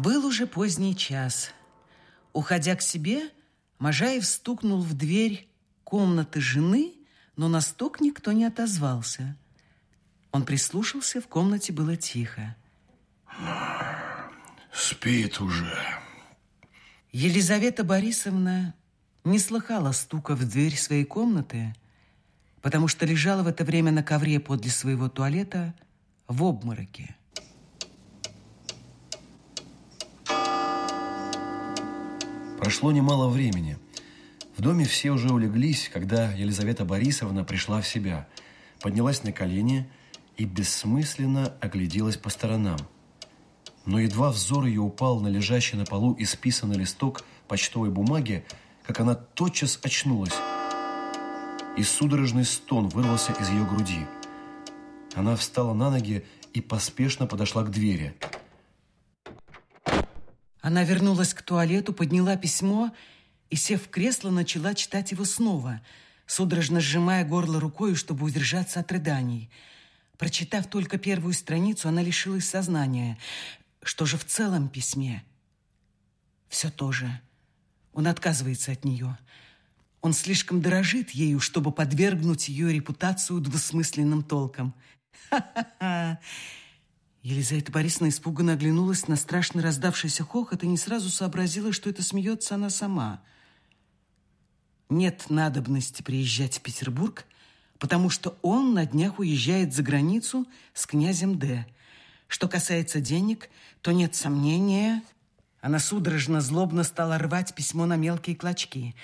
Был уже поздний час. Уходя к себе, Можаев стукнул в дверь комнаты жены, но на стук никто не отозвался. Он прислушался, в комнате было тихо. Спит уже. Елизавета Борисовна не слыхала стука в дверь своей комнаты, потому что лежала в это время на ковре подле своего туалета в обмороке. Прошло немало времени. В доме все уже улеглись, когда Елизавета Борисовна пришла в себя, поднялась на колени и бессмысленно огляделась по сторонам. Но едва взор ее упал на лежащий на полу исписанный листок почтовой бумаги, как она тотчас очнулась, и судорожный стон вырвался из ее груди. Она встала на ноги и поспешно подошла к двери. Она вернулась к туалету, подняла письмо и, сев в кресло, начала читать его снова, судорожно сжимая горло рукой, чтобы удержаться от рыданий. Прочитав только первую страницу, она лишилась сознания. Что же в целом письме? Все то же. Он отказывается от нее. Он слишком дорожит ею, чтобы подвергнуть ее репутацию двусмысленным толком. Ха-ха-ха! Елизавета Борисовна испуганно оглянулась на страшно раздавшийся хохот и не сразу сообразила, что это смеется она сама. Нет надобности приезжать в Петербург, потому что он на днях уезжает за границу с князем Д. Что касается денег, то нет сомнения, она судорожно, злобно стала рвать письмо на мелкие клочки.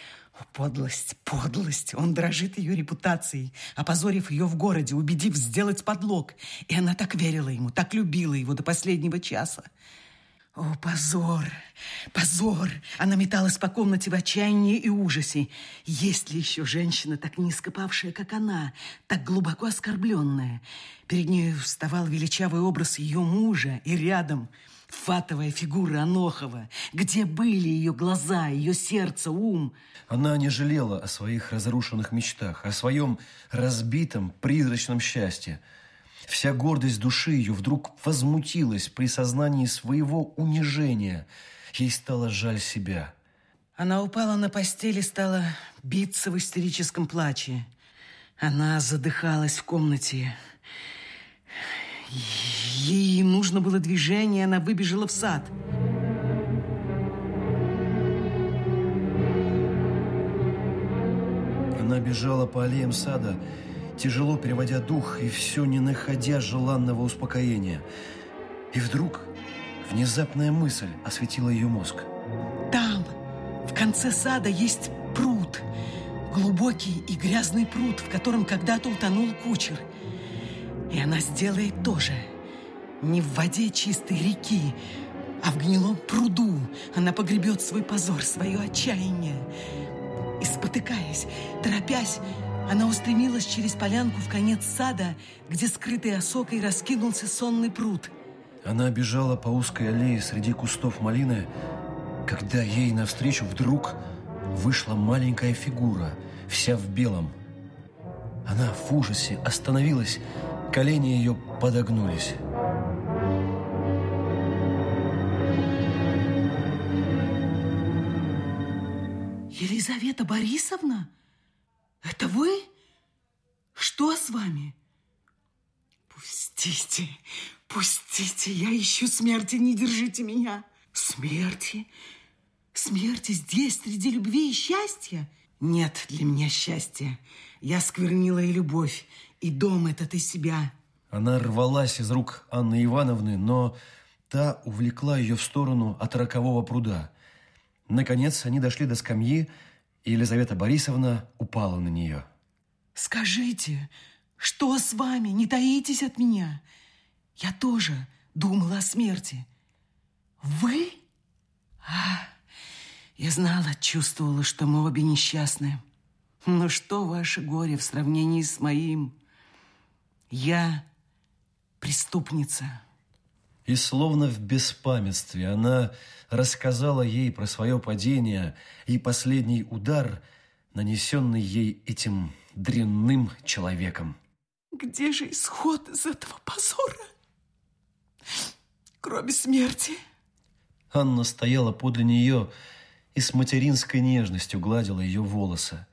Подлость, подлость! Он дрожит ее репутацией, опозорив ее в городе, убедив сделать подлог. И она так верила ему, так любила его до последнего часа. О, позор, позор! Она металась по комнате в отчаянии и ужасе. Есть ли еще женщина, так низко павшая, как она, так глубоко оскорбленная? Перед ней вставал величавый образ ее мужа, и рядом – Фатовая фигура Анохова. Где были ее глаза, ее сердце, ум? Она не жалела о своих разрушенных мечтах, о своем разбитом призрачном счастье. Вся гордость души ее вдруг возмутилась при сознании своего унижения. Ей стало жаль себя. Она упала на постель и стала биться в истерическом плаче. Она задыхалась в комнате. Ей нужно было движение, она выбежала в сад. Она бежала по аллеям сада, тяжело переводя дух и все не находя желанного успокоения. И вдруг внезапная мысль осветила ее мозг. Там, в конце сада, есть пруд. Глубокий и грязный пруд, в котором когда-то утонул кучер. И она сделает то же. Не в воде чистой реки, а в гнилом пруду она погребет свой позор, свое отчаяние. И спотыкаясь, торопясь, она устремилась через полянку в конец сада, где скрытый осокой раскинулся сонный пруд. Она бежала по узкой аллее среди кустов малины, когда ей навстречу вдруг вышла маленькая фигура, вся в белом. Она в ужасе остановилась, колени ее подогнулись. Елизавета Борисовна? Это вы? Что с вами? Пустите, пустите, я ищу смерти, не держите меня. Смерти? Смерти здесь, среди любви и счастья? Нет для меня счастья. Я сквернила и любовь, и дом этот, и себя. Она рвалась из рук Анны Ивановны, но та увлекла ее в сторону от рокового пруда – Наконец они дошли до скамьи, и Елизавета Борисовна упала на нее. «Скажите, что с вами? Не таитесь от меня? Я тоже думала о смерти. Вы? А, я знала, чувствовала, что мы обе несчастны. Но что ваше горе в сравнении с моим? Я преступница». И словно в беспамятстве она рассказала ей про свое падение и последний удар, нанесенный ей этим дрянным человеком. Где же исход из этого позора? Кроме смерти. Анна стояла подле нее и с материнской нежностью гладила ее волосы.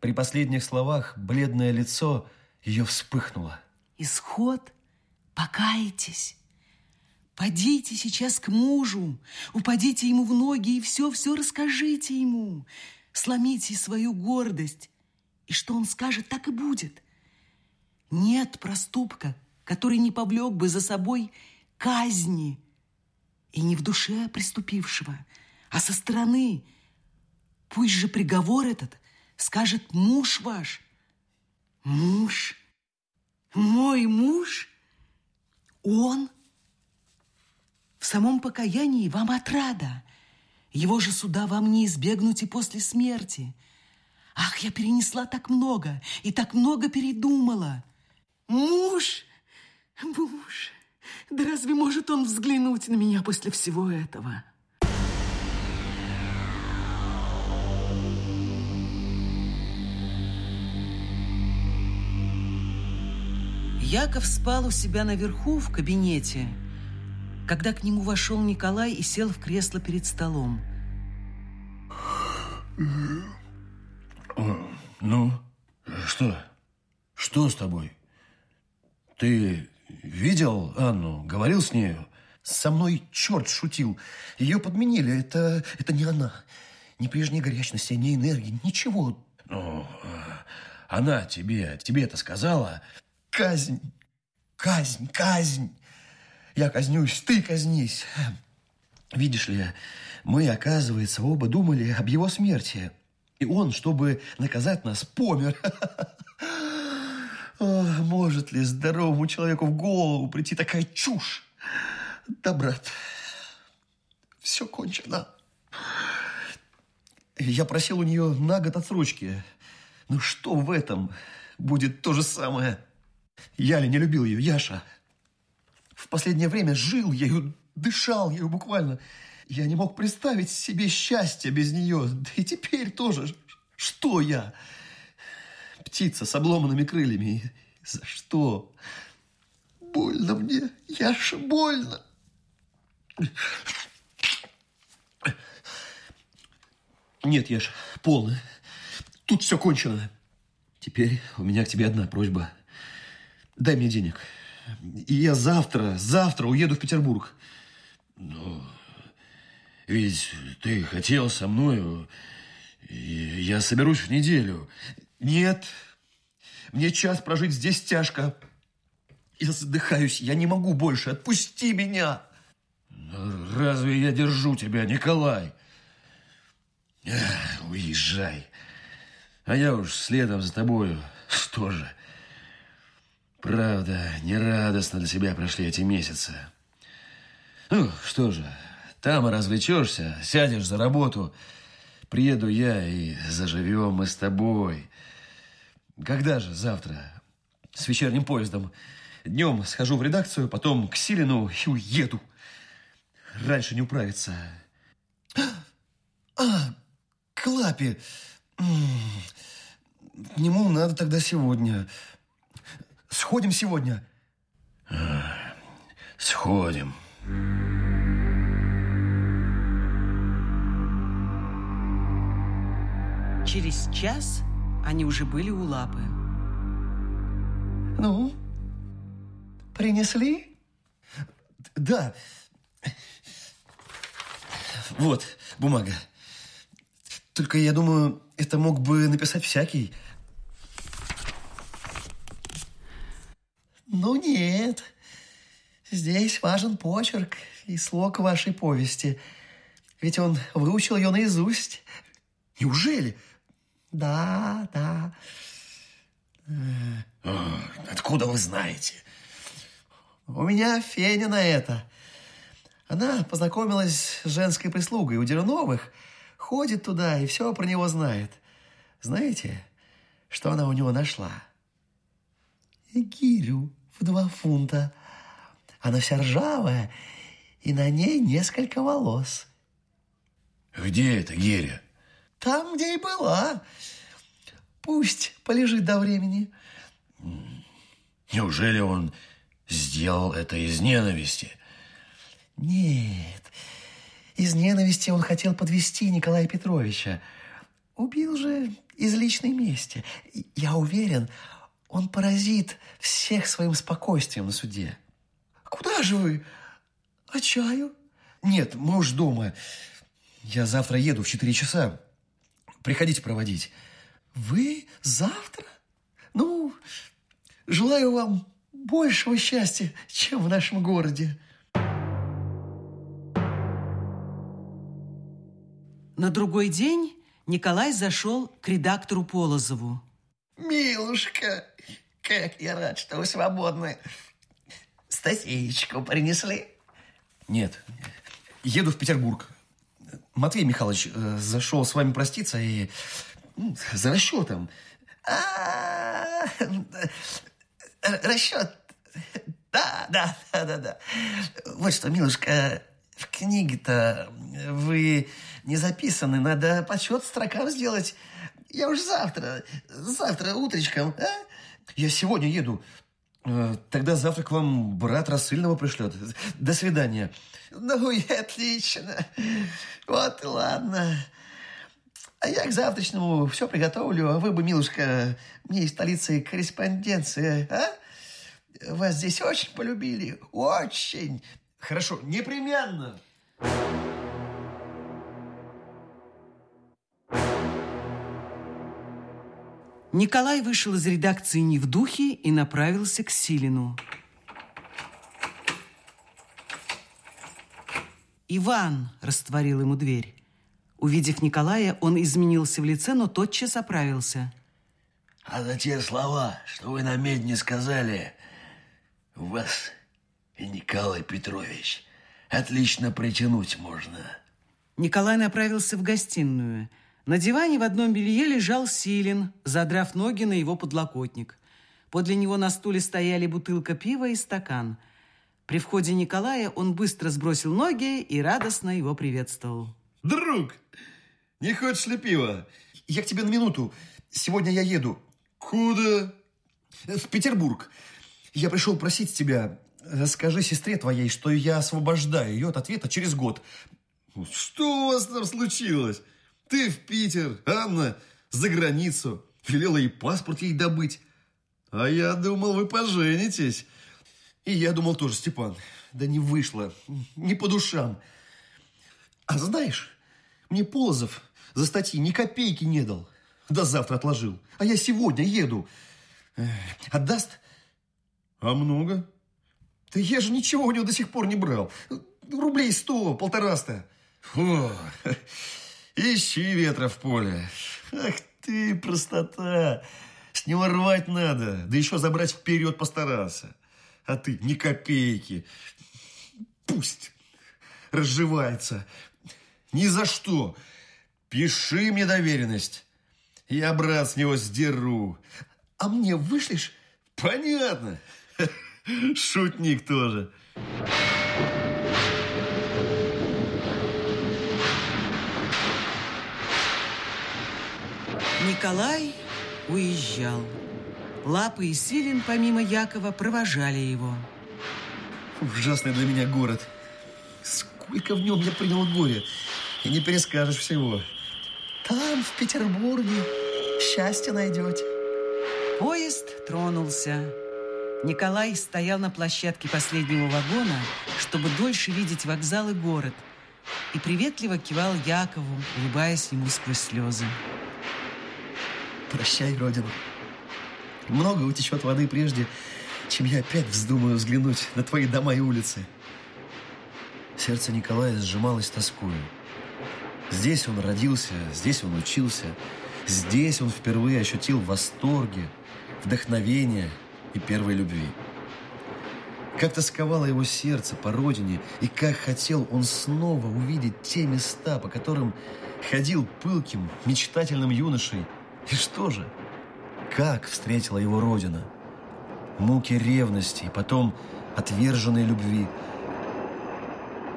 При последних словах бледное лицо ее вспыхнуло. Исход? Покайтесь. Подите сейчас к мужу, упадите ему в ноги и все-все расскажите ему. Сломите свою гордость, и что он скажет, так и будет. Нет проступка, который не повлек бы за собой казни, и не в душе приступившего, а со стороны. Пусть же приговор этот скажет муж ваш. Муж? Мой муж? Он? В самом покаянии вам отрада. Его же суда вам не избегнуть и после смерти. Ах, я перенесла так много и так много передумала. Муж, муж, да разве может он взглянуть на меня после всего этого? Яков спал у себя наверху в кабинете, когда к нему вошел Николай и сел в кресло перед столом. Ну, что? Что с тобой? Ты видел Анну? Говорил с нею? Со мной черт шутил. Ее подменили. Это, это не она. Ни прежней горячности, ни энергии, ничего. Ну, она тебе, тебе это сказала? Казнь, казнь, казнь. Я казнюсь, ты казнись. Видишь ли, мы, оказывается, оба думали об его смерти. И он, чтобы наказать нас, помер. Может ли здоровому человеку в голову прийти такая чушь? Да, брат, все кончено. Я просил у нее на год отсрочки. Ну что в этом будет то же самое? Я ли не любил ее, Яша? В последнее время жил ею, дышал ею буквально. Я не мог представить себе счастья без нее. Да и теперь тоже. Что я? Птица с обломанными крыльями. За что? Больно мне, Яша, больно. Нет, Яша, полно. Тут все кончено. Теперь у меня к тебе одна просьба. Дай мне денег. И я завтра, завтра уеду в Петербург. Ну, ведь ты хотел со мною, я соберусь в неделю. Нет, мне час прожить здесь тяжко. Я задыхаюсь, я не могу больше. Отпусти меня. Разве я держу тебя, Николай? Эх, уезжай. А я уж следом за тобою. Что же? Правда, нерадостно для себя прошли эти месяцы. Ну, что же, там развлечешься, сядешь за работу. Приеду я, и заживем мы с тобой. Когда же завтра? С вечерним поездом. Днем схожу в редакцию, потом к Силину и уеду. Раньше не управиться. А, к. К нему надо тогда сегодня. Сходим сегодня. А, сходим. Через час они уже были у лапы. Ну, принесли? Да. Вот, бумага. Только я думаю, это мог бы написать всякий. Ну, нет. Здесь важен почерк и слог вашей повести. Ведь он выучил ее наизусть. Неужели? Да, да. Откуда вы знаете? У меня Феня на это. Она познакомилась с женской прислугой у Дерновых, ходит туда и все про него знает. Знаете, что она у него нашла? Гирю в два фунта. Она вся ржавая, и на ней несколько волос. Где это гиря? Там, где и была. Пусть полежит до времени. Неужели он сделал это из ненависти? Нет, Из ненависти он хотел подвести Николая Петровича. Убил же из личной мести. Я уверен, он поразит всех своим спокойствием на суде. Куда же вы? А чаю? Нет, мы уж дома. Я завтра еду в 4 часа. Приходите проводить. Вы завтра? Ну, желаю вам большего счастья, чем в нашем городе. На другой день Николай зашел к редактору Полозову. Милушка, как я рад, что вы свободны. Статейку принесли? Нет, еду в Петербург. Матвей Михайлович э, зашел с вами проститься и ну, за расчетом. А, расчет. Да, да, да, да, да. Вот что, милушка, в книге-то вы не записаны. Надо подсчет строкам сделать. Я уж завтра, завтра утречком, а? Я сегодня еду. Э, тогда завтра к вам брат рассыльного пришлет. До свидания. Ну и отлично. Вот и ладно. А я к завтрашнему все приготовлю, а вы бы, милушка, мне из столицы корреспонденция, а? Вас здесь очень полюбили, очень. Хорошо, непременно. Николай вышел из редакции не в духе и направился к Силину. Иван растворил ему дверь. Увидев Николая, он изменился в лице, но тотчас оправился. А за те слова, что вы на медне сказали, вас и Николай Петрович отлично притянуть можно. Николай направился в гостиную. На диване в одном белье лежал Силин, задрав ноги на его подлокотник. Подле него на стуле стояли бутылка пива и стакан. При входе Николая он быстро сбросил ноги и радостно его приветствовал. Друг, не хочешь ли пива? Я к тебе на минуту. Сегодня я еду. Куда? В Петербург. Я пришел просить тебя, скажи сестре твоей, что я освобождаю ее от ответа через год. Что у вас там случилось? Ты в Питер, Анна за границу. Велела и паспорт ей добыть. А я думал, вы поженитесь. И я думал тоже, Степан. Да не вышло. Не по душам. А знаешь, мне Полозов за статьи ни копейки не дал. До завтра отложил. А я сегодня еду. Отдаст? А много? Да я же ничего у него до сих пор не брал. Рублей сто, полтораста. Фу, ищи ветра в поле. Ах ты, простота. С него рвать надо, да еще забрать вперед постарался. А ты ни копейки. Пусть разживается. Ни за что. Пиши мне доверенность. Я, брат, с него сдеру. А мне вышлешь? Понятно. Шутник тоже. Николай уезжал. Лапы и Силин, помимо Якова, провожали его. Ужасный для меня город. Сколько в нем я принял горя. И не перескажешь всего. Там, в Петербурге, счастье найдете. Поезд тронулся. Николай стоял на площадке последнего вагона, чтобы дольше видеть вокзал и город, и приветливо кивал Якову, улыбаясь ему сквозь слезы. Прощай, Родина. Много утечет воды прежде, чем я опять вздумаю взглянуть на твои дома и улицы. Сердце Николая сжималось тоскою. Здесь он родился, здесь он учился, здесь он впервые ощутил восторги, вдохновение и первой любви. Как тосковало его сердце по родине, и как хотел он снова увидеть те места, по которым ходил пылким, мечтательным юношей. И что же? Как встретила его родина? Муки ревности, и потом отверженной любви.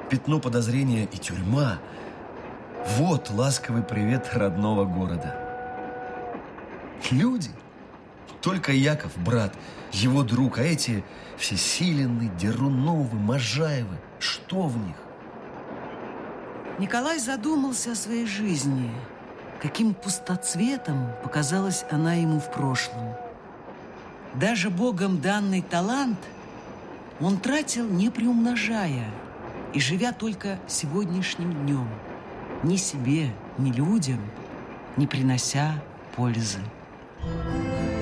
Пятно подозрения и тюрьма – вот ласковый привет родного города. Люди. Только Яков, брат, его друг, а эти все Силины, Деруновы, Можаевы. Что в них? Николай задумался о своей жизни. Каким пустоцветом показалась она ему в прошлом. Даже Богом данный талант он тратил, не приумножая, и живя только сегодняшним днем, ни себе, ни людям, не принося пользы. Thank you.